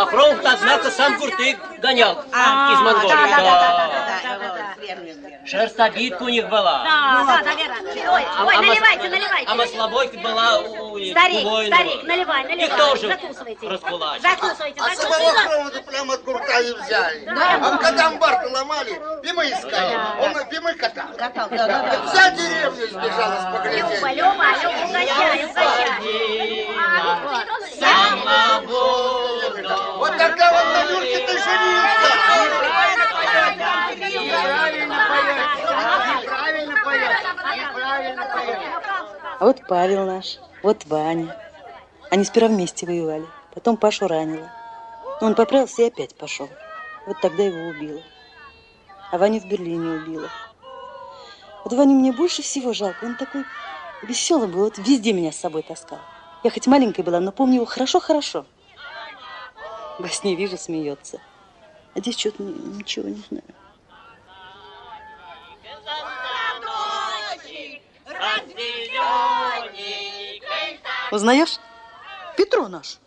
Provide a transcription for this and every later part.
А Фронт, однако, сам Куртык гонял А, из Монголии. да, да, да, Да. да. Шерстобитка у них была. Да, да, наверное. Ой, А- ой, а наливайте, наливайте. А маслобойка была у, Старик, старик, наливай, наливай. Их тоже Закусывайте. раскулачили. Закусывайте, А самого. Хромова прямо от гурта и взяли. А когда амбар ломали, Пима искали. Он Пима катал. Катал, да, да. Вся деревня сбежала с Люба, поглядеть. Люба, Люба, угощай, угощай. Вот тогда вот на Юрке ты женился. А вот Павел наш, вот Ваня. Они сперва вместе воевали, потом Пашу ранило. Но он поправился и опять пошел. Вот тогда его убило. А Ваню в Берлине убило. Вот Ваню мне больше всего жалко. Он такой веселый был, вот везде меня с собой таскал. Я хоть маленькая была, но помню его хорошо-хорошо. Во сне вижу, смеется. А здесь что-то ни- ничего не знаю. Узнаешь? Петро наш.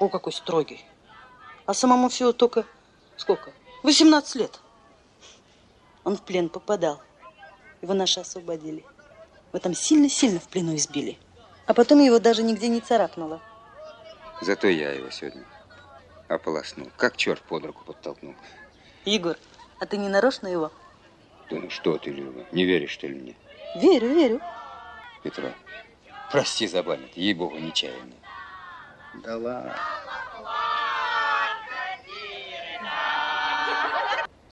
О, какой строгий. А самому всего только сколько? 18 лет. Он в плен попадал. Его наши освободили. Его там сильно-сильно в плену избили. А потом его даже нигде не царапнуло. Зато я его сегодня ополоснул. Как черт под руку подтолкнул. Егор, а ты не нарочно его? Да ну что ты, Люба, не веришь, что ли, мне? Верю, верю. Петро, прости за память, ей-богу, нечаянно. Да ладно.